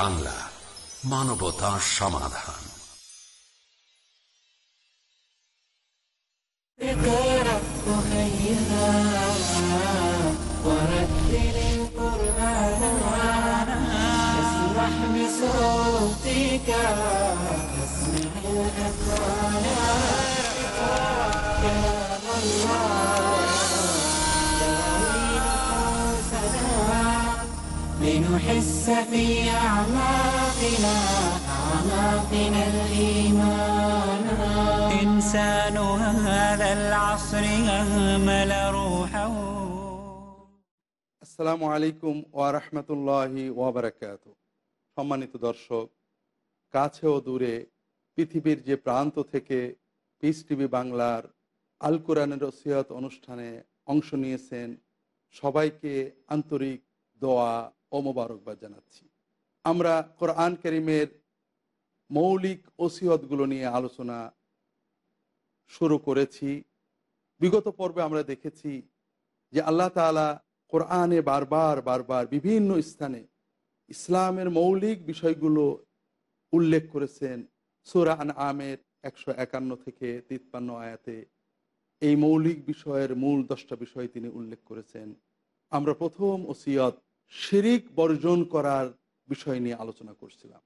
Piece TV Bangla মানবতা সমাধান اقرأ هيها ورتل القرآن اسمح بصوتك لنحس في أعماقنا أعماقنا الإيمان إنسان هذا العصر أهمل روحه আসসালামু আলাইকুম ওয়ারহমতুল্লাহি ওয়াবারাকাত সম্মানিত দর্শক কাছে ও দূরে পৃথিবীর যে প্রান্ত থেকে পিস টিভি বাংলার আল কোরআনের রসিয়ত অনুষ্ঠানে অংশ নিয়েছেন সবাইকে আন্তরিক দোয়া ও মোবারকবাদ জানাচ্ছি। আমরা কোরআন করিমের মৌলিক ওসিয়তগুলো নিয়ে আলোচনা শুরু করেছি। বিগত পর্বে আমরা দেখেছি যে আল্লাহ তালা কোরআনে বারবার বারবার বিভিন্ন স্থানে ইসলামের মৌলিক বিষয়গুলো উল্লেখ করেছেন। সুরা আন আমের একশো একান্ন থেকে তিপ্পান্ন আয়াতে এই মৌলিক বিষয়ের মূল দশটা বিষয় তিনি উল্লেখ করেছেন। আমরা প্রথম ওসিয়ত শিরিক বর্জন করার বিষয় নিয়ে আলোচনা করছিলাম।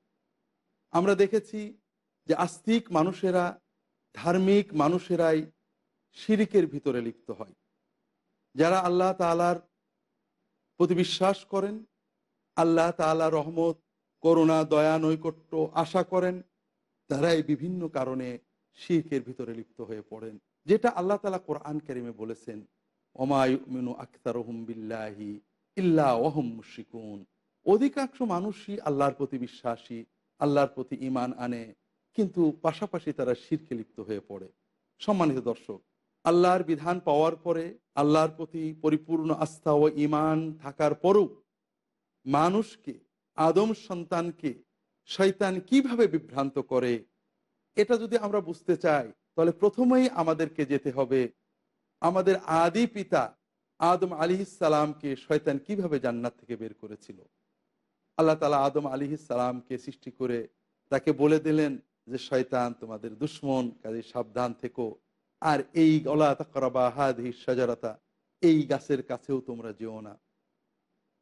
আমরা দেখেছি যে আস্তিক মানুষেরা, ধার্মিক মানুষেরাই শিরিকের ভিতরে লিপ্ত হয়। যারা আল্লাহ তালার প্রতি বিশ্বাস করেন, আল্লাহ তালা রহমত, করুণা, দয়া, নৈকট্য আশা করেন, তারাই বিভিন্ন কারণে শিরকের ভিতরে লিপ্ত হয়ে পড়েন। যেটা আল্লাহ তালা কোরআন কারিমে বলেছেন ওমায়ুমিনু আখতার বিল্লাহি ইল্লা অধিকাংশ মানুষই আল্লাহর প্রতি বিশ্বাসী, আল্লাহর প্রতি ইমান আনে, কিন্তু পাশাপাশি তারা শিরকে লিপ্ত হয়ে পড়ে। সম্মানিত দর্শক, আল্লাহর বিধান পাওয়ার পরে আল্লাহর প্রতি পরিপূর্ণ আস্থা ও ইমান থাকার পরও মানুষকে, আদম সন্তানকে শয়তান কীভাবে বিভ্রান্ত করে, এটা যদি আমরা বুঝতে চাই, তাহলে প্রথমেই আমাদেরকে যেতে হবে, আমাদের আদি পিতা আদম আলী সালামকে শয়তান কীভাবে জান্নাত থেকে বের করেছিল? আল্লাহ তালা আদম আলী সালামকে সৃষ্টি করে তাকে বলে দিলেন যে, শয়তান, তোমাদের দুশ্মন কাজে সাবধান থেকো। আর এই গলা তাকরাবা হাদি সাজারাতা এই গাছের কাছেও তোমরা যেও না।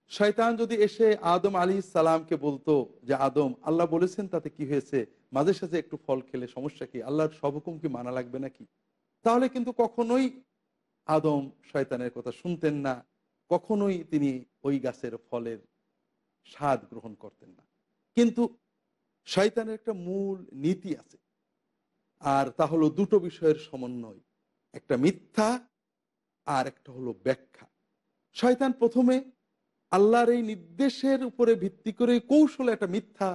শয়তান যদি এসে আদম আলী সালামকে বলতো যে, আদম, আল্লাহ বলেছেন তাতে কি হয়েছে? মাঝে সাঝে একটু ফল খেলে সমস্যা কি? আল্লাহর সব হুকুম কি মানা লাগবে নাকি? তাহলে কিন্তু কখনোই আদম শয়তানের কথা শুনতেন না, কখনোই তিনি ওই গাছের ফলের স্বাদ গ্রহণ করতেন না। কিন্তু শয়তানের একটা মূল নীতি আছে, আর তা হলো দুটো বিষয়ের সমন্বয়, একটা মিথ্যা আর একটা হলো ব্যাখ্যা। শয়তান প্রথমে আল্লাহর এই নির্দেশের উপরে ভিত্তি করে কৌশলে একটা মিথ্যা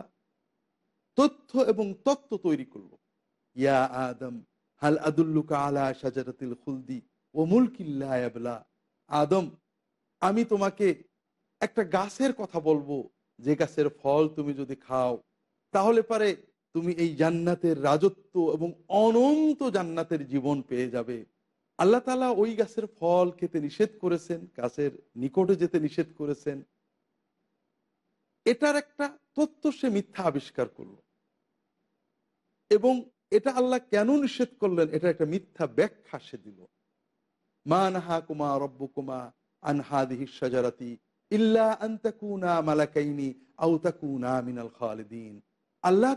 তথ্য এবং তত্ত্ব তৈরি করল। ইয়া আদম, হাল আদুল্লুকা আলা সাজারাতিল খুলদি? ও মুলকিল্লা আদম, আমি তোমাকে একটা গাছের কথা বলব। যে গাছের ফল তুমি যদি খাও, তাহলে পারে তুমি এই জান্নাতের রাজত্ব এবং অনন্ত জান্নাতের জীবন পেয়ে যাবে। আল্লাহ তালা ওই গাছের ফল খেতে নিষেধ করেছেন, গাছের নিকটে যেতে নিষেধ করেছেন। এটার একটা তথ্য সে মিথ্যা আবিষ্কার করল। এবং এটা আল্লাহ কেন নিষেধ করলেন, এটা একটা মিথ্যা ব্যাখ্যা সে দিল। আনহাদিহি ইল্লা মালাকাইনি আউতাকুনা মিনাল খালিদিন। আল্লাহ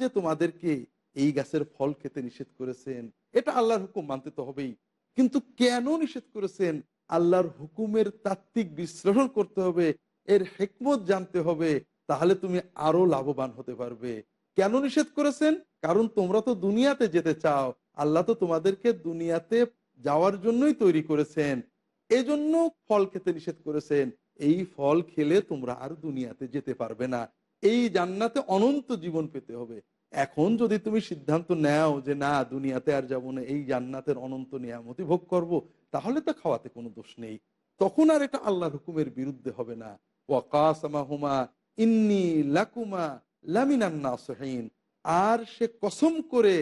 যে তোমাদেরকে এই গাছের ফল খেতে নিষেধ করেছেন, এটা আল্লাহর হুকুম মানতে তো হবেই। কিন্তু কেন নিষেধ করেছেন? আল্লাহর হুকুমের তাত্ত্বিক বিশ্লেষণ করতে হবে, এর হেকমত জানতে হবে, তাহলে তুমি আরও লাভবান হতে পারবে। কেন নিষেধ করেছেন? কারণ তোমরা তো দুনিয়াতে যেতে চাও। আল্লাহ তো তোমাদেরকে দুনিয়াতে যাওয়ার জন্যই তৈরি করেছেন, এজন্য ফল খেতে নিষেধ করেছেন। এই ফল খেলে তোমরা আর দুনিয়াতে যেতে পারবে না। এই জান্নাতে অনন্ত জীবন পেতে হবে। এখন যদি তুমি সিদ্ধান্ত নেও যে না, দুনিয়াতে আর যাব না, এই জান্নাতের অনন্ত নিয়ামতি ভোগ করব, তাহলে তো খাওয়াতে কোনো দোষ নেই। তখন আর এটা আল্লাহর হুকুমের বিরুদ্ধে হবে না। ওয়াকাসমা হুমা ইন্নি লাকুমা লামিনান্না সহিন আর সে কসম করে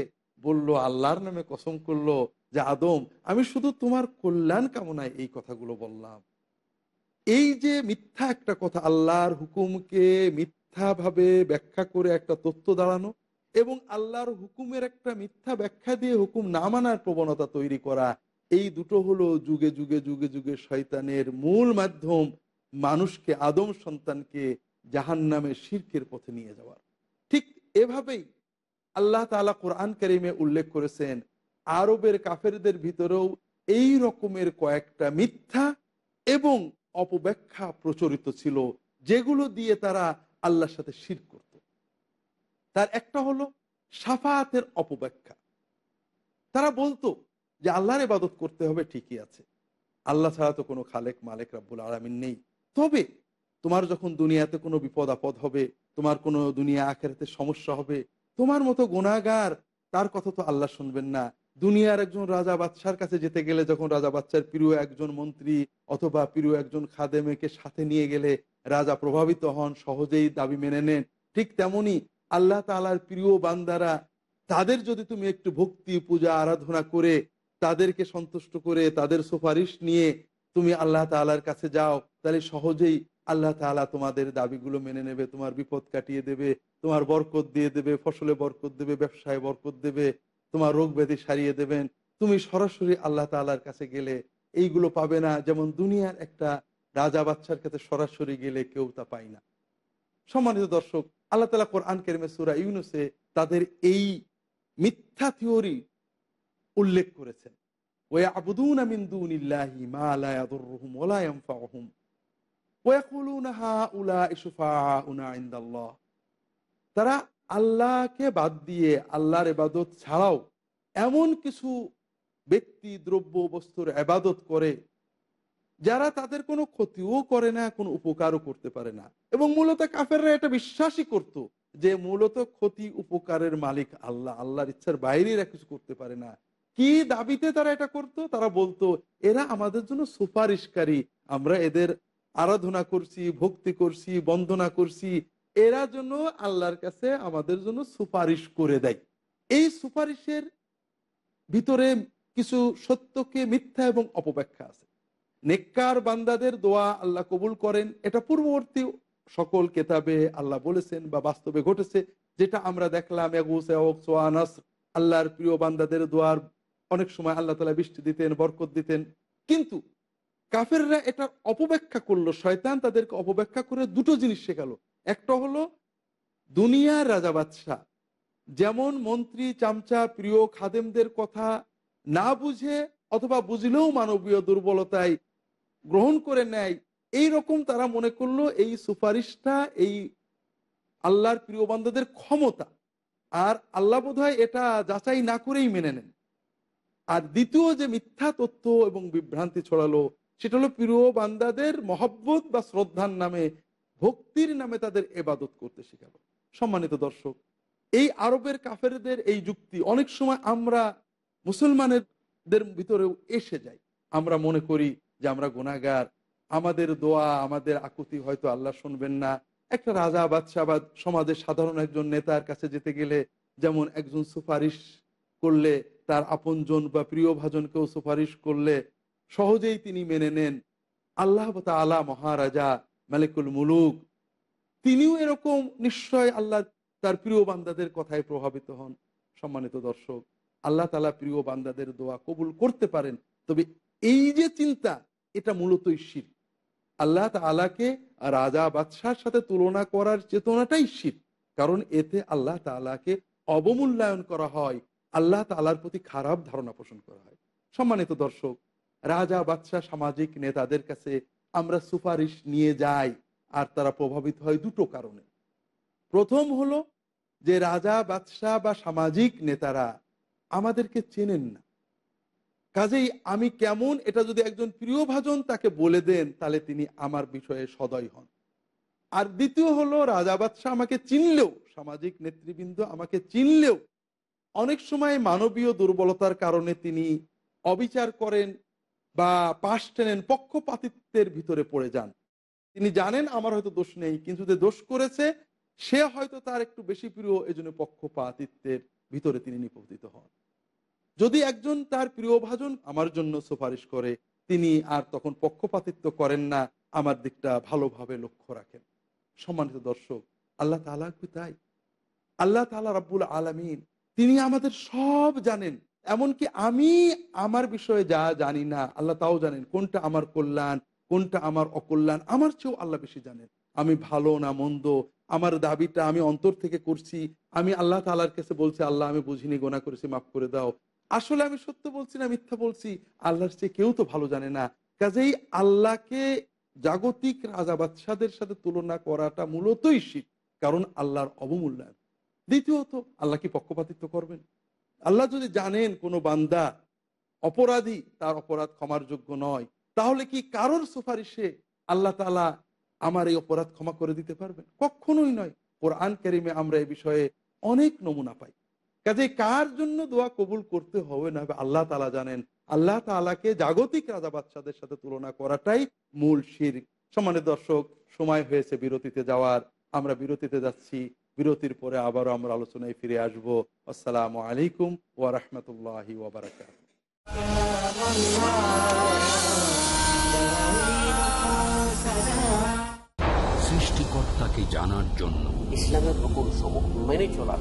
বলল, আল্লাহর নামে কসম করল যে আদম, আমি শুধু তোমার কল্যাণ কামনায় এই কথাগুলো বললাম। এই যে মিথ্যা একটা কথা, আল্লাহর হুকুমকে মিথ্যা মিথ্যাভাবে ব্যাখ্যা করে একটা তথ্য দাঁড়ানো এবং আল্লাহর হুকুমের একটা মিথ্যা ব্যাখ্যা দিয়ে হুকুম না মানার প্রবণতা তৈরি করা, এই দুটো হলো যুগে যুগে যুগে যুগে শয়তানের মূল মাধ্যম মানুষকে, আদম সন্তানকে জাহান নামে শির্কের পথে নিয়ে যাওয়ার। ঠিক এভাবেই আল্লাহ তালা কোরআন করিমে উল্লেখ করেছেন আরবের কাফেরদের ভিতরেও এই রকমের কয়েকটা মিথ্যা এবং অপব্যাখ্যা প্রচলিত ছিল, যেগুলো দিয়ে তারা আল্লাহর সাথে শির করত। তার একটা হলো সাফাতের অপব্যাখ্যা। তারা বলতো যে আল্লাহর ইবাদত করতে হবে ঠিকই আছে। আল্লাহ ছাড়া তো কোনো খালেক, মালেক, রাব্বুল আলমিন নেই। তবে তোমার যখন দুনিয়াতে কোনো বিপদ, আপদ হবে, তোমার কোনো দুনিয়া আখেরাতে সমস্যা হবে, তোমার মতো গুণাগার তার কথা তো আল্লাহ শুনবেন না। দুনিয়ার একজন রাজা বাচ্চার কাছে যেতে গেলে যখন রাজা বাচ্চার প্রিয় একজন মন্ত্রী অথবা প্রিয় একজন খাদেমেকে সাথে নিয়ে গেলে রাজা প্রভাবিত হন, সহজেই দাবি মেনে নেন। ঠিক তেমনি আল্লাহ তালার প্রিয় বান্দারা, তাদের যদি তুমি একটু ভক্তি, পূজা, আরাধনা করে তাদেরকে সন্তুষ্ট করে তাদের সুপারিশ নিয়ে তুমি আল্লাহ তালার কাছে যাও, তাহলে সহজেই আল্লাহ তালা তোমাদের দাবিগুলো মেনে নেবে, তোমার বিপদ কাটিয়ে দেবে, তোমার বরকত দিয়ে দেবে, ফসলে বরকত দেবে, ব্যবসায় বরকত দেবে। তোমার রোগ ব্যাধি সারিয়ে দেবেন। তুমি সরাসরি আল্লাহ তালার কাছে গেলে এইগুলো পাবে না। যেমন দুনিয়ার একটা রাজা বাচ্চার কাছে সরাসরি গেলে কেউ তা পায় না। সম্মানিত দর্শক, আল্লাহ তালা কোরআন কেরমে সুরা ইউনুসে তাদের এই মিথ্যা থিওরি উল্লেখ করেছেন। তারা আল্লাহকে বাদ দিয়ে আল্লাহর ইবাদত ছাড়াও এমন কিছু ব্যক্তি দ্রব্য, বস্তুর আবাদত করে যারা তাদের কোনো ক্ষতিও করে না, কোনো উপকারও করতে পারে না। এবং মূলত কাফেররা এটা বিশ্বাসই করত যে মূলত ক্ষতি উপকারের মালিক আল্লাহ, আল্লাহর ইচ্ছার বাইরে এরা কিছু করতে পারে না। কি দাবিতে তারা এটা করত? তারা বলতো, এরা আমাদের জন্য সুপারিশকারী। আমরা এদের আরাধনা করছি, ভক্তি করছি, বন্দনা করছি এরা জন্য আল্লাহর কাছে আমাদের জন্য সুপারিশ করে দেয়। এই সুপারিশের ভিতরে কিছু সত্যকে মিথ্যা এবং অপব্যাখ্যা আছে। নেককার বান্দাদের দোয়া আল্লাহ কবুল করেন। এটা পূর্ববর্তী সকল কেতাবে আল্লাহ বলেছেন বা বাস্তবে ঘটেছে। যেটা আমরা দেখলাম আল্লাহর প্রিয় বান্দাদের দোয়ার অনেক সময় আল্লাহ তালা বৃষ্টি দিতেন, বরকত দিতেন। কিন্তু কাফেররা এটা অপব্যাখ্যা করল। শয়তান তাদেরকে অপব্যাখ্যা করে দুটো জিনিস শেখালো। একটা হলো দুনিয়ার রাজা বাদশাহ। যেমন মন্ত্রী, চামচা, প্রিয় খাদেমদের কথা না বুঝে অথবা বুঝলেও মানবীয় দুর্বলতায় গ্রহণ করে নেয় এই রকম তারা মনে করল এই সুপারিশটা এই আল্লাহর প্রিয় বান্দাদের ক্ষমতা। আর আল্লাহ বোধ এটা যাচাই না করেই মেনে নেন। আর দ্বিতীয় যে মিথ্যা তথ্য এবং বিভ্রান্তি ছড়ালো, সেটা হলো প্রিয় বান্দাদের মহব্বত বা শ্রদ্ধার নামে ভক্তির নামে তাদের এবাদত করতে শেখালো সম্মানিত দর্শক, এই আরবের কাফেরদের এই যুক্তি অনেক সময় আমরা মুসলমানদের ভিতরেও এসে যাই আমরা মনে করি যে আমরা গুণাগার আমাদের দোয়া, আমাদের আকুতি হয়তো আল্লাহ শুনবেন না। একটা রাজা বাদশাহ বা সমাজের সাধারণ একজন নেতার কাছে যেতে গেলে যেমন একজন সুপারিশ করলে, তার আপনজন বা প্রিয় ভাজনকেও সুপারিশ করলে সহজেই তিনি মেনে নেন। আল্লাহ আলা মহারাজা মালিকুল মুলুক। তিনিও এরকম নিশ্চয় আল্লাহ তার প্রিয় বান্দাদের কথায় প্রভাবিত হন, সম্মানিত দর্শক। আল্লাহ তালা প্রিয় বান্দাদের দোয়া কবুল করতে পারেন, তবে এই যে চিন্তা, এটা মূলতই শির। আল্লাহ তালাকে রাজা বাদশার সাথে তুলনা করার চেতনাটাই শির, কারণ এতে আল্লাহ তালাকে অবমূল্যায়ন করা হয়, আল্লাহ তালার প্রতি খারাপ ধারণা পোষণ করা হয়। সম্মানিত দর্শক, রাজা বাদশাহ সামাজিক নেতাদের কাছে আমরা সুপারিশ নিয়ে যাই, আর তারা প্রভাবিত হয় দুটো কারণে। প্রথম হলো যে রাজা, বাদশাহ বা সামাজিক নেতারা আমাদেরকে চেনেন না। কাজেই আমি কেমন এটা যদি একজন প্রিয় ভাজন তাকে বলে দেন, তাহলে তিনি আমার বিষয়ে সদয় হন। আর দ্বিতীয় হলো রাজা, বাদশাহ আমাকে চিনলেও, সামাজিক নেতৃবৃন্দ আমাকে চিনলেও অনেক সময় মানবীয় দুর্বলতার কারণে তিনি অবিচার করেন বা পাশ টেনেন পক্ষপাতিত্বের ভিতরে পড়ে যান। তিনি জানেন, আমার হয়তো দোষ নেই, কিন্তু যে দোষ করেছে, সে হয়তো তার একটু বেশি প্রিয়, এজন্য পক্ষপাতিত্বের ভিতরে তিনি নিপতিত হন। যদি একজন তার প্রিয় ভাজন আমার জন্য সুপারিশ করে, তিনি আর তখন পক্ষপাতিত্ব করেন না, আমার দিকটা ভালোভাবে লক্ষ্য রাখেন। সম্মানিত দর্শক, আল্লাহ তালা তাই আল্লাহ তালা রাব্বুল আলমিন, তিনি আমাদের সব জানেন। এমনকি আমি আমার বিষয়ে যা জানি না, আল্লাহ তাও জানেন কোনটা আমার কল্যাণ, কোনটা আমার অকল্যাণ, আমার চেয়েও আল্লাহ বেশি জানেন। আমি ভালো না মন্দ, আমার দাবিটা আমি অন্তর থেকে করছি, আমি আল্লাহ তালার কাছে বলছি, আল্লাহ আমি বুঝিনি, গোনা করেছি, মাফ করে দাও। আসলে আমি সত্য বলছি না মিথ্যা বলছি, আল্লাহর চেয়ে কেউ তো ভালো জানে না। কাজেই আল্লাহকে জাগতিক রাজা বাদশাদের সাথে তুলনা করাটা মূলতই শিখ কারণ আল্লাহর অবমূল্যায়ন। দ্বিতীয়ত, আল্লাহ কি পক্ষপাতিত্ব করবেন? আল্লাহ যদি জানেন কোনো বান্দা অপরাধী, তার অপরাধ ক্ষমার যোগ্য নয়, তাহলে কি কারোর সুপারিশে আল্লাহ তালা আমার এই অপরাধ ক্ষমা করে দিতে পারবেন? কখনোই নয়। কোরআন কারিমে আমরা এই বিষয়ে অনেক নমুনা পাই। কাজে কার জন্য দোয়া কবুল করতে হবে না আল্লাহ তালা জানেন। আল্লাহ তালাকে জাগতিক রাজা বাচ্চাদের সাথে তুলনা করাটাই মূল শির। সমানের দর্শক, সময় হয়েছে বিরতিতে যাওয়ার। আমরা বিরতিতে যাচ্ছি। বিরতির পরে আবারও আমরা আলোচনায় ফিরে আসব। আসসালামু আলাইকুম ওয়া রাহমাতুল্লাহি সৃষ্টিকর্তাকে জানার জন্য ইসলামের রকম সমূহ মেনে চলার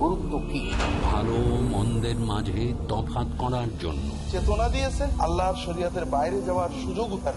গুরুত্ব কি? ভালো মন্দের মাঝে তফাৎ করার জন্য চেতনা দিয়েছেন আল্লাহর শরীয়তের বাইরে যাওয়ার সুযোগ উঠান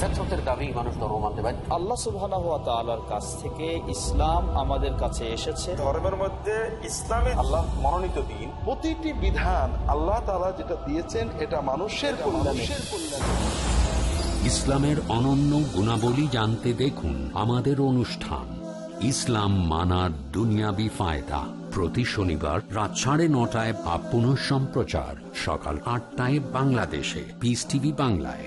ফেতরতের দাবি মানুষ ধর্ম মানতে বাধ্য। আল্লাহ সুবহানাহু ওয়া তাআলার কাছ থেকে ইসলাম আমাদের কাছে এসেছে। ধর্মের মধ্যে ইসলামী আল্লাহ মনোনীত দিন। প্রতিটি বিধান আল্লাহ তাআলা যেটা দিয়েছেন এটা মানুষের কল্যাণে ইসলামের অনন্য গুণাবলী জানতে দেখুন আমাদের অনুষ্ঠান ইসলাম মানার দুনিয়াবি ফায়দা প্রতি শনিবার রাত সাড়ে নটায় বা পুনঃ সম্প্রচার সকাল আটটায় বাংলাদেশে পিস টিভি বাংলায়।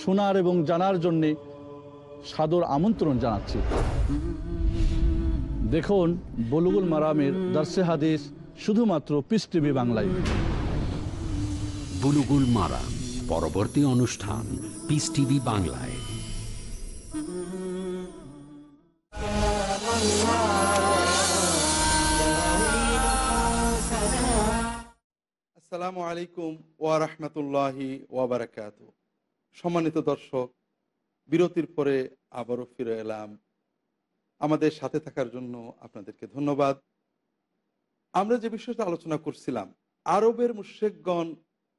শোনার এবং জানার জন্যে সাদর আমন্ত্রণ জানাচ্ছি। দেখুন বলুগুল মারামের দার্সে হাদিস শুধুমাত্র পিস টিভি বাংলায়। বুলুগুল মারা পরবর্তী অনুষ্ঠান পিস টিভি বাংলায়। আসসালামু আলাইকুম ওয়া রাহমাতুল্লাহি ওয়া বারাকাতু সম্মানিত দর্শক, বিরতির পরে আবারও ফিরে এলাম। আমাদের সাথে থাকার জন্য আপনাদেরকে ধন্যবাদ। আমরা যে বিষয়টা আলোচনা করছিলাম, আরবের মুশেকগণ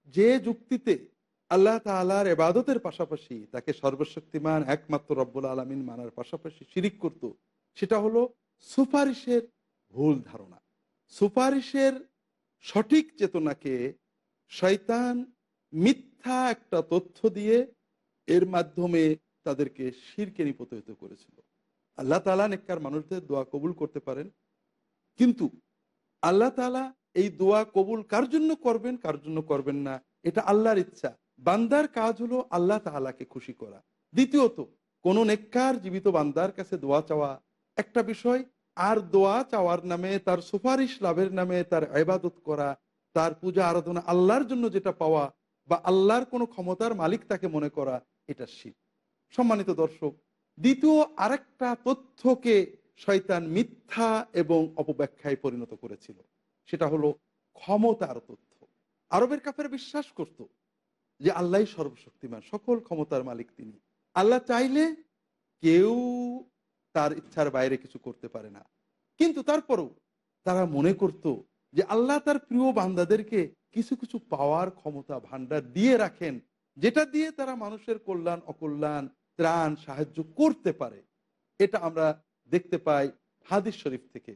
যে যুক্তিতে আল্লাহ তালার এবাদতের পাশাপাশি তাকে সর্বশক্তিমান, একমাত্র রব্বুল আলমিন মানার পাশাপাশি শিরিক করত, সেটা হলো সুপারিশের ভুল ধারণা। সুপারিশের সঠিক চেতনাকে শয়তান মিথ্যা একটা তথ্য দিয়ে এর মাধ্যমে তাদেরকে শিরকে নিপতিত করেছিল। আল্লাহ তালা নেককার মানুষদের দোয়া কবুল করতে পারেন। কিন্তু আল্লাহ তালা এই দোয়া কবুল কার জন্য করবেন, কার জন্য করবেন না, এটা আল্লাহর ইচ্ছা। বান্দার কাজ হলো আল্লাহ তালাকে খুশি করা। দ্বিতীয়ত, কোন নেককার জীবিত বান্দার কাছে দোয়া চাওয়া একটা বিষয়। আর দোয়া চাওয়ার নামে তার সুপারিশ লাভের নামে তার ইবাদত করা, তার পূজা আরাধনা আল্লাহর জন্য যেটা পাওয়া বা আল্লাহর কোনো ক্ষমতার মালিক তাকে মনে করা এটা শিখ সম্মানিত দর্শক, দ্বিতীয় আরেকটা তথ্যকে শয়তান মিথ্যা এবং অপব্যাখ্যায় পরিণত করেছিল। সেটা হলো ক্ষমতার তথ্য। আরবের কাফের বিশ্বাস করত যে আল্লাহ সর্বশক্তিমান, সকল ক্ষমতার মালিক তিনি। আল্লাহ চাইলে কেউ তার ইচ্ছার বাইরে কিছু করতে পারে না। কিন্তু তারপরও তারা মনে করত যে আল্লাহ তার প্রিয় বান্দাদেরকে কিছু কিছু পাওয়ার ক্ষমতা ভান্ডার দিয়ে রাখেন, যেটা দিয়ে তারা মানুষের কল্যাণ, অকল্যাণ, ত্রাণ সাহায্য করতে পারে। এটা আমরা দেখতে পাই হাদিস শরীফ থেকে।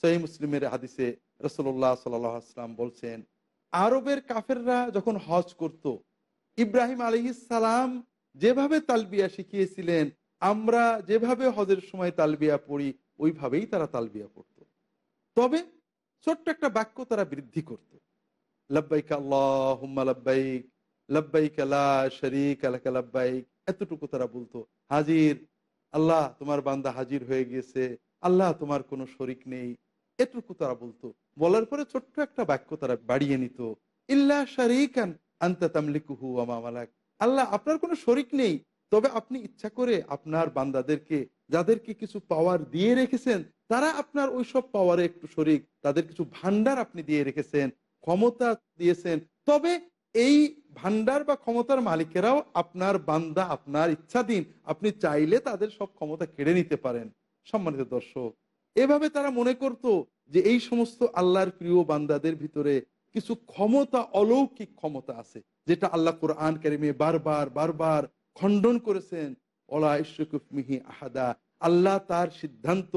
সহি মুসলিমের হাদিসে রসল্লাহ সাল্লাম বলছেন, আরবের কাফেররা যখন হজ করত, ইব্রাহিম সালাম যেভাবে তালবিয়া শিখিয়েছিলেন, আমরা যেভাবে হজের সময় তালবিয়া পড়ি, ওইভাবেই তারা তালবিয়া পড়ত। তবে ছোট্ট একটা বাক্য তারা বৃদ্ধি করত। এতটুকু তারা বলতো। হাজির। আল্লাহ তোমার বান্দা হাজির হয়ে গিয়েছে। আল্লাহ তোমার কোনো শরিক নেই। এটুকু তারা বলতো। বলার পরে ছোট্ট একটা বাক্য তারা বাড়িয়ে নিত। ইল্লা শারিকান আন্তা তামলিকুহু আমা আল্লাহ আপনার কোনো শরিক নেই। তবে আপনি ইচ্ছা করে আপনার বান্দাদেরকে, যাদেরকে কিছু পাওয়ার দিয়ে রেখেছেন, তারা আপনার ওই সব পাওয়ারে একটু শরিক। তাদের কিছু ভান্ডার আপনি দিয়ে রেখেছেন। ক্ষমতা দিয়েছেন। তবে এই ভান্ডার বা ক্ষমতার মালিকেরাও আপনার বান্দা, আপনার ইচ্ছাধীন, আপনি চাইলে তাদের সব ক্ষমতা কেড়ে নিতে পারেন। সম্মানিত দর্শক, এভাবে তারা মনে করত যে এই সমস্ত আল্লাহর প্রিয় বান্দাদের ভিতরে কিছু ক্ষমতা, অলৌকিক ক্ষমতা আছে, যেটা আল্লাহ কোরআন কারিমে বারবার বারবার খণ্ডন করেছেন, ওলা ইশকুফমিহি আহাদা আল্লাহ তার সিদ্ধান্ত,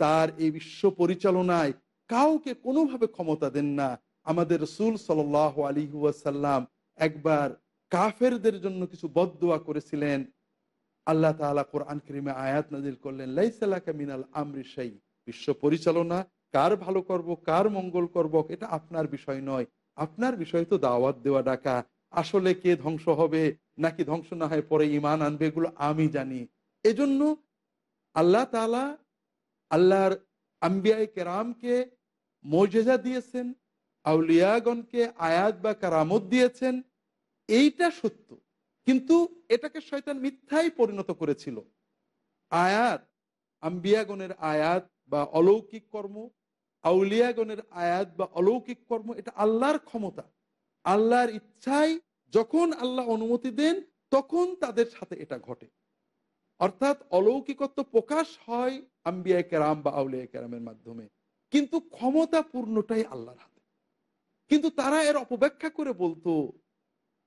তার এই বিশ্ব পরিচালনায় কাউকে কোনোভাবে ক্ষমতা দেন না। আমাদের রসুল সাল আলী ওয়াসাল্লাম একবার কাফেরদের জন্য কিছু বদোয়া করেছিলেন। আল্লাহ তালা কোরআন করিমে আয়াত নাজিল করলেন লাইসালাকা মিনাল আমরি সাই বিশ্ব পরিচালনা, কার ভালো করব, কার মঙ্গল করব, এটা আপনার বিষয় নয়। আপনার বিষয় তো দাওয়াত দেওয়া ডাকা। আসলে কে ধ্বংস হবে, নাকি ধ্বংস না হয় পরে ইমান আনবে, এগুলো আমি জানি। এজন্য আল্লাহ তালা আল্লাহর আম্বিয়ায় কেরামকে মর্যাদা দিয়েছেন আউলিয়াগণকে আয়াত বা কারামত দিয়েছেন, এইটা সত্য। কিন্তু এটাকে শয়তান মিথ্যাই পরিণত করেছিল। আয়াত, আম্বিয়াগণের আয়াত বা অলৌকিক কর্ম, আউলিয়াগণের আয়াত বা অলৌকিক কর্ম, এটা আল্লাহর ক্ষমতা। আল্লাহর ইচ্ছাই যখন আল্লাহ অনুমতি দেন, তখন তাদের সাথে এটা ঘটে। অর্থাৎ অলৌকিকত্ব প্রকাশ হয় আম্বিয়া কেরাম বা আউলিয়া কেরামের মাধ্যমে। কিন্তু ক্ষমতা পূর্ণটাই আল্লাহর হাতে। কিন্তু তারা এর অপব্যাখ্যা করে বলতো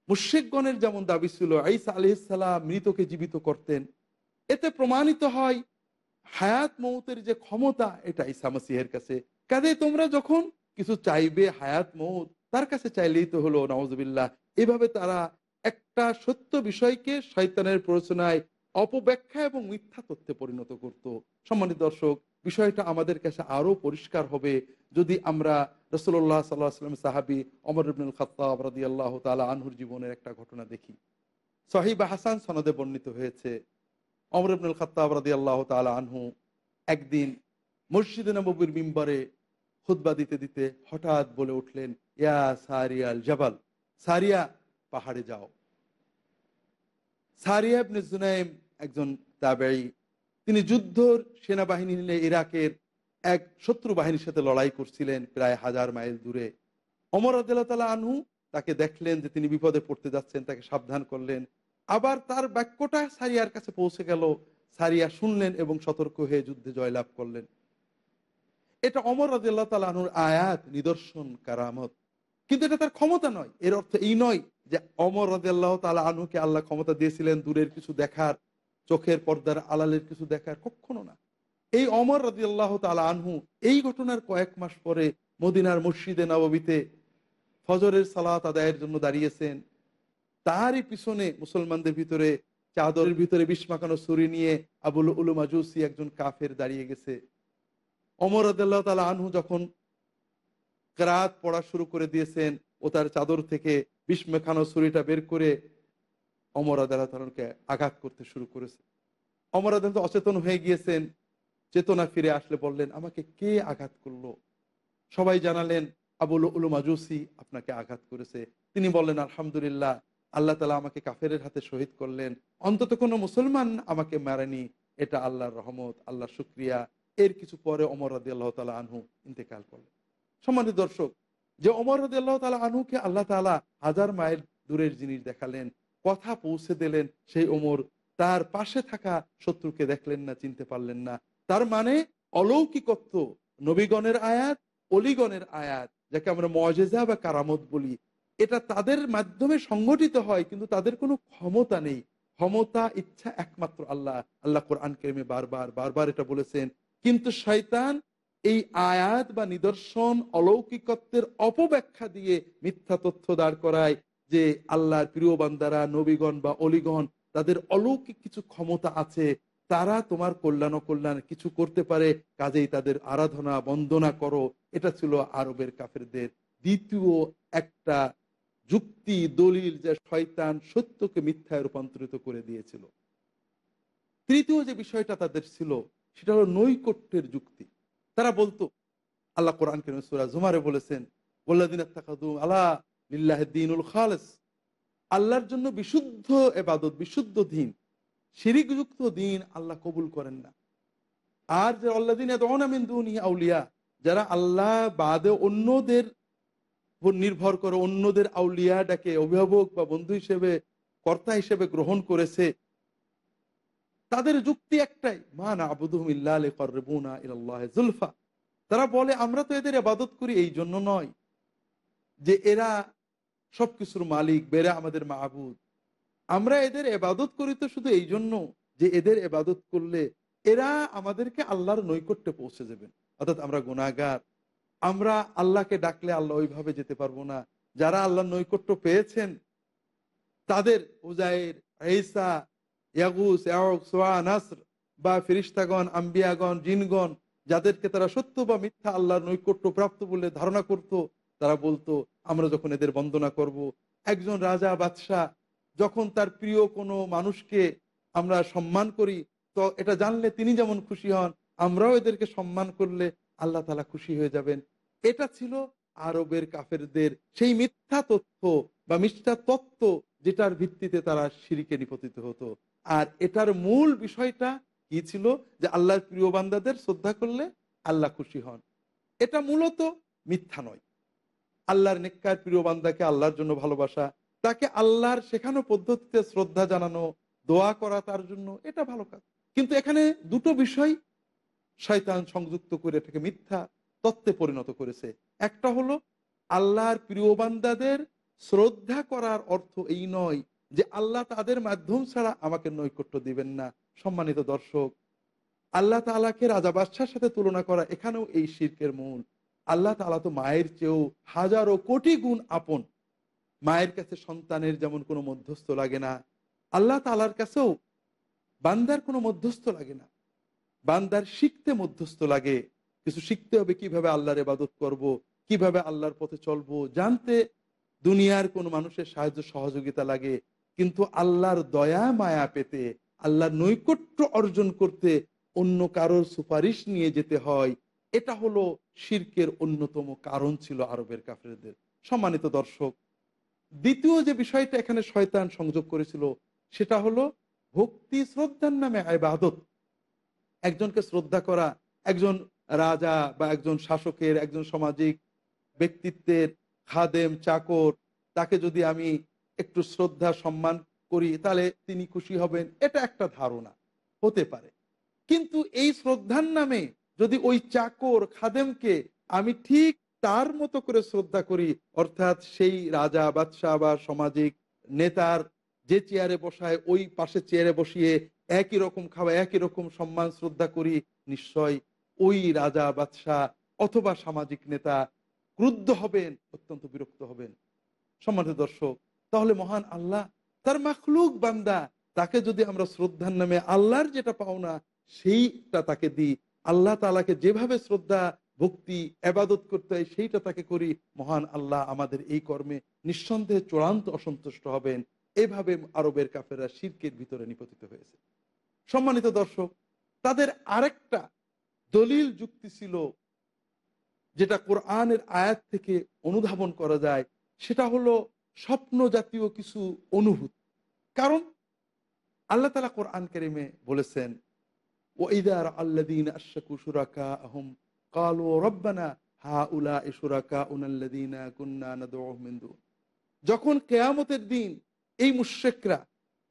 মুশেকগণের যেমন দাবি ছিল আইসা আলহিসাল্লাম মৃতকে জীবিত করতেন, এতে প্রমাণিত হয় হায়াত মৌতের যে ক্ষমতা, এটা ইসা মাসিহের কাছে। কাজে তোমরা যখন কিছু চাইবে হায়াত মৌত, তার কাছে চাইলেই তো হলো নওয়াজবিল্লাহ এভাবে তারা একটা সত্য বিষয়কে শয়তানের প্ররোচনায় অপব্যাখ্যা এবং মিথ্যা তথ্যে পরিণত করত। সম্মানিত দর্শক বিষয়টা আমাদের কাছে আরও পরিষ্কার হবে যদি আমরা রসুল্লাহ সাল্লাহ সাল্লাম সাহাবি অমর ইবনুল খত্তাব রাদি আল্লাহ তালা আনহুর জীবনের একটা ঘটনা দেখি। সাহিবা হাসান সনদে বর্ণিত হয়েছে অমর ইবনুল খত্তাব রাদি আল্লাহ তালা আনহু একদিন মসজিদ নবীর মিম্বরে খুদ্া দিতে দিতে হঠাৎ বলে উঠলেন, ইয়া সারিয়াল জাবাল সারিয়া পাহাড়ে যাও। সারিয়া ইবনে জুনাইম একজন তাবেই তিনি যুদ্ধর সেনাবাহিনী নিয়ে ইরাকের এক শত্রু বাহিনীর সাথে লড়াই করছিলেন প্রায় হাজার মাইল দূরে। অমর আদাল্লাহ আনহু তাকে দেখলেন যে তিনি বিপদে পড়তে যাচ্ছেন, তাকে সাবধান করলেন। আবার তার বাক্যটা সারিয়ার কাছে পৌঁছে গেল। সারিয়া শুনলেন এবং সতর্ক হয়ে যুদ্ধে জয়লাভ করলেন। এটা অমর রাজিয়াল্লাহ তালুর আয়াত, নিদর্শন, কারামত। কিন্তু এটা তার ক্ষমতা নয়। এর অর্থ এই নয় যে অমর রাজিয়াল্লাহ তালা আনহুকে আল্লাহ ক্ষমতা দিয়েছিলেন দূরের কিছু দেখার। চোখের পর্দার আলালের কিছু দেখার কখনো না। এই অমর রাজি আল্লাহ তালা আনহু এই ঘটনার কয়েক মাস পরে মদিনার মসজিদে নববীতে ফজরের সালাত আদায়ের জন্য দাঁড়িয়েছেন। তারই পিছনে মুসলমানদের ভিতরে, চাদরের ভিতরে বিস্মাকানো ছুরি নিয়ে আবুল উলু মাজুসি একজন কাফের দাঁড়িয়ে গেছে। অমর আদাল্লাহ তালা আনহু যখন রাত পড়া শুরু করে দিয়েছেন ও তার চাদর থেকে বিস্মেখানো ছুরিটা বের করে অমর আদালকে আঘাত করতে শুরু করেছে। অমর আদালত অচেতন হয়ে গিয়েছেন, চেতনা ফিরে আসলে বললেন, আমাকে কে আঘাত করল? সবাই জানালেন আবুল উলু মাজুসি আপনাকে আঘাত করেছে। তিনি বললেন, আলহামদুলিল্লাহ, আল্লাহ তালা আমাকে কাফেরের হাতে শহীদ করলেন। অন্তত কোনো মুসলমান আমাকে মারেনি। এটা আল্লাহর রহমত আল্লাহ শুক্রিয়া। এর কিছু পরে অমর রাদি আল্লাহ তালা আনহু ইন্তেকাল করলেন। সম্মানিত দর্শক, যে অমর রাদি আল্লাহ তালা আনহুকে আল্লাহ তালা হাজার মাইল দূরের জিনিস দেখালেন কথা পৌঁছে দিলেন সেই ওমর। তার পাশে থাকা শত্রুকে দেখলেন না, চিনতে পারলেন না। তার মানে অলৌকিকত্ব, নবীগণের আয়াত, অলিগণের আয়াত, যাকে আমরা মজেজা বা কারামত বলি, এটা তাদের মাধ্যমে সংগঠিত হয়, কিন্তু তাদের কোনো ক্ষমতা নেই। ক্ষমতা, ইচ্ছা একমাত্র আল্লাহ। আল্লাহ কোরআন কেমে বারবার বারবার এটা বলেছেন। কিন্তু শয়তান এই আয়াত বা নিদর্শন অলৌকিকত্বের অপব্যাখ্যা দিয়ে মিথ্যা তথ্য দাঁড় করায়। যে আল্লাহর প্রিয় বান্দারা, নবীগণ বা অলিগণ, তাদের অলৌকিক কিছু ক্ষমতা আছে, তারা তোমার কল্যাণ কল্যাণ কিছু করতে পারে, কাজেই তাদের আরাধনা, বন্দনা করো। এটা ছিল আরবের কাফেরদের। দ্বিতীয় একটা যুক্তি, দলিল যে শয়তান সত্যকে মিথ্যায় রূপান্তরিত করে দিয়েছিল। তৃতীয় যে বিষয়টা তাদের ছিল, সেটা হলো নৈকট্যের যুক্তি। তারা বলতো, আল্লাহ কোরআন কেন সুরা জুমারে বলেছেন ওল্লাদিন আল্লাহ লিল্লাহদ্দিনুল খালেস। আল্লাহর জন্য বিশুদ্ধ এবাদত, বিশুদ্ধ দিন। শিরিকযুক্ত দিন আল্লাহ কবুল করেন না। আর যে আল্লাদিন আউলিয়া, যারা আল্লাহ বাদে অন্যদের নির্ভর করে, অন্যদের আউলিয়াটাকে অভিভাবক বা বন্ধু হিসেবে, কর্তা হিসেবে গ্রহণ করেছে, তাদের যুক্তি একটাই, মা না আবুদুমিল্লাহ জুলফা তারা বলে, আমরা তো এদের আবাদত করি এই জন্য নয়। যে এরা সবকিছুর মালিক, বেড়ে আমাদের মাহবুদ। আমরা এদের এবাদত করি তো শুধু এই জন্য যে এদের এবাদত করলে এরা আমাদেরকে আল্লাহর নৈকট্যে পৌঁছে যাবেন অর্থাৎ আমরা গুণাগার আমরা আল্লাহকে ডাকলে আল্লাহ ওইভাবে যেতে পারব না। যারা আল্লাহর নৈকট্য পেয়েছেন, তাদের উজাইর ঈসা, ইয়াগুস সোয়া নাসর বা ফিরিস্তাগণ, আম্বিয়াগণ, জিনগণ, যাদেরকে তারা সত্য বা মিথ্যা আল্লাহর নৈকট্য প্রাপ্ত বলে ধারণা করত, তারা বলতো আমরা যখন এদের বন্দনা করব, একজন রাজা বাদশাহ যখন তার প্রিয় কোনো মানুষকে আমরা সম্মান করি, তো এটা জানলে তিনি যেমন খুশি হন, আমরাও এদেরকে সম্মান করলে আল্লাহ তালা খুশি হয়ে যাবেন। এটা ছিল আরবের কাফেরদের সেই মিথ্যা তথ্য বা মিথ্যা তত্ত্ব যেটার ভিত্তিতে তারা সিঁড়িকে নিপতিত হতো। আর এটার মূল বিষয়টা কি ছিল? যে আল্লাহর প্রিয় বান্দাদের শ্রদ্ধা করলে আল্লাহ খুশি হন। এটা মূলত মিথ্যা নয়। আল্লাহর নেককার প্রিয় বান্দাকে আল্লাহর জন্য ভালোবাসা, তাকে আল্লাহর শেখানো পদ্ধতিতে শ্রদ্ধা জানানো, দোয়া করা তার জন্য, এটা ভালো কাজ। কিন্তু এখানে দুটো বিষয় শয়তান সংযুক্ত করে এটাকে মিথ্যা তত্ত্বে পরিণত করেছে। একটা হলো, আল্লাহর প্রিয় বান্দাদের শ্রদ্ধা করার অর্থ এই নয় যে আল্লাহ তাদের মাধ্যম ছাড়া আমাকে নৈকট্য দিবেন না, সম্মানিত দর্শক। আল্লাহ তালাকে রাজা বাদশার সাথে তুলনা করা এখানেও এই শির্কের মূল। আল্লাহ তালা তো মায়ের চেয়েও হাজারো কোটি গুণ আপন মায়ের কাছে সন্তানের যেমন কোনো মধ্যস্থ লাগে না, আল্লাহ তালার কাছেও বান্দার কোনো মধ্যস্থ লাগে না বান্দার শিখতে মধ্যস্থ লাগে, কিছু শিখতে হবে কীভাবে আল্লাহর এবাদত করব। কীভাবে আল্লাহর পথে চলবো, জানতে দুনিয়ার কোন মানুষের সাহায্য সহযোগিতা লাগে, কিন্তু আল্লাহর দয়া মায়া পেতে, আল্লাহর নৈকট্য অর্জন করতে অন্য কারোর সুপারিশ নিয়ে যেতে হয় এটা হলো শির্কের অন্যতম কারণ ছিল আরবের কাফেরদের। সম্মানিত দর্শক, দ্বিতীয় যে বিষয়টা এখানে শয়তান সংযোগ করেছিল, সেটা হলো ভক্তি শ্রদ্ধার নামে আবাদত একজনকে শ্রদ্ধা করা, একজন রাজা বা একজন শাসকের, একজন সামাজিক ব্যক্তিত্বের খাদেম, চাকর, তাকে যদি আমি একটু শ্রদ্ধা, সম্মান করি, তাহলে তিনি খুশি হবেন। এটা একটা ধারণা, হতে পারে। কিন্তু এই শ্রদ্ধার নামে যদি ওই চাকর খাদেমকে আমি ঠিক তার মতো করে শ্রদ্ধা করি, অর্থাৎ সেই রাজা, বাদশাহ বা সামাজিক নেতার যে চেয়ারে বসায়, ওই পাশে চেয়ারে বসিয়ে একই রকম খাওয়া, একই রকম সম্মান, শ্রদ্ধা করি, নিশ্চয় ওই রাজা, বাদশাহ অথবা সামাজিক নেতা ক্রুদ্ধ হবেন, অত্যন্ত বিরক্ত হবেন। সম্মানিত দর্শক, তাহলে মহান আল্লাহ তার মাখলুক বান্দা, তাকে যদি আমরা শ্রদ্ধার নামে আল্লাহর যেটা পাওনা, সেইটা তাকে দিই। আল্লাহ তালাকে যেভাবে শ্রদ্ধা, ভক্তি আবাদত করতে হয়, সেইটা তাকে করি, মহান আল্লাহ আমাদের এই কর্মে নিঃসন্দেহে চূড়ান্ত অসন্তুষ্ট হবেন। এভাবে আরবের কাফেরা শির্কের ভিতরে নিপতিত হয়েছে। সম্মানিত দর্শক, তাদের আরেকটা দলিল যুক্তি ছিল, যেটা কোরআনের আয়াত থেকে অনুধাবন করা যায়, সেটা হলো স্বপ্ন জাতীয় কিছু অনুভূতি। কারণ আল্লাহ তালা কোরআন কেরিমে বলেছেন যখন কেয়ামতের দিন এই মুশেকরা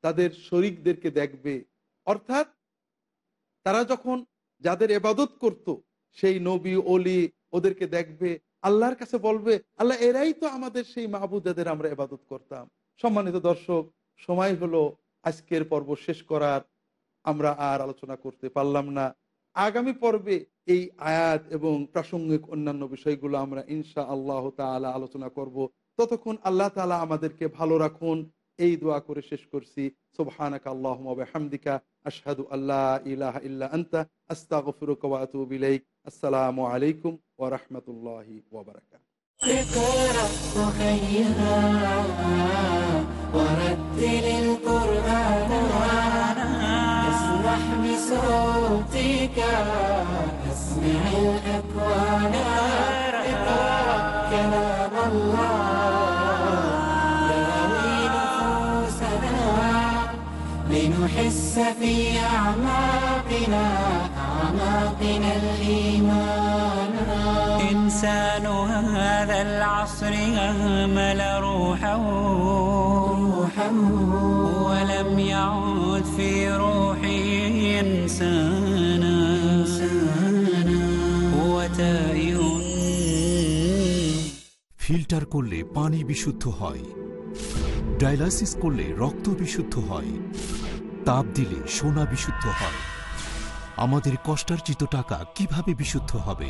তাদের শরিকদেরকে দেখবে, অর্থাৎ তারা যখন যাদের এবাদত করত, সেই নবী অলি ওদেরকে দেখবে, আল্লাহর কাছে বলবে, আল্লাহ, এরাই তো আমাদের সেই মাহবুদ যাদের আমরা এবাদত করতাম। সম্মানিত দর্শক, সময় হলো আজকের পর্ব শেষ করার আমরা আর আলোচনা করতে পারলাম না আগামী পর্বে এই আয়াত এবং প্রাসঙ্গিক অন্যান্য বিষয়গুলো আমরা ইনশা আল্লাহ তালা আলোচনা করব ততক্ষণ আল্লাহ তালা আমাদেরকে ভালো রাখুন এই দোয়া করে শেষ করছি সুবহানাক আল্লাহুম্মা ওয়া বিহামদিকা আশহাদু আল্লা ইলাহা ইল্লা আনতা আস্তাগফিরুকা ওয়া আতুবু ইলাইক আসসালামু আলাইকুম ওয়া রাহমাতুল্লাহি ওয়া বারাকাতুহু اقرأ وخيرا ورتل القرآن اسمح بصوتك اسمع الأكوان إقرأ كلام الله. نفوسنا لنحس في أعماقنا أعماقنا الإيمان. إنسان هذا العصر أهمل روحه ولم يعد في روحه إنسانا هو تائه ফিল্টার করলে পানি বিশুদ্ধ হয় ডায়ালাসিস করলে রক্ত বিশুদ্ধ হয় তাপ দিলে সোনা বিশুদ্ধ হয় আমাদের কষ্টার্জিত টাকা কিভাবে বিশুদ্ধ হবে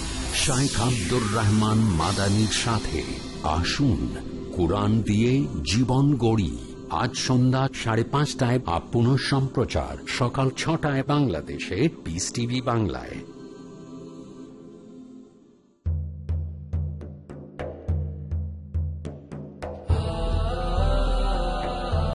শাইখ আব্দুর রহমান মাদানির সাথে আসুন। কোরআন দিয়ে জীবন গড়ি। আজ সন্ধ্যা সাড়ে পাঁচটায় আপ সম্প্রচার সকাল ছটায় বাংলাদেশে পিস টিভি বাংলায়।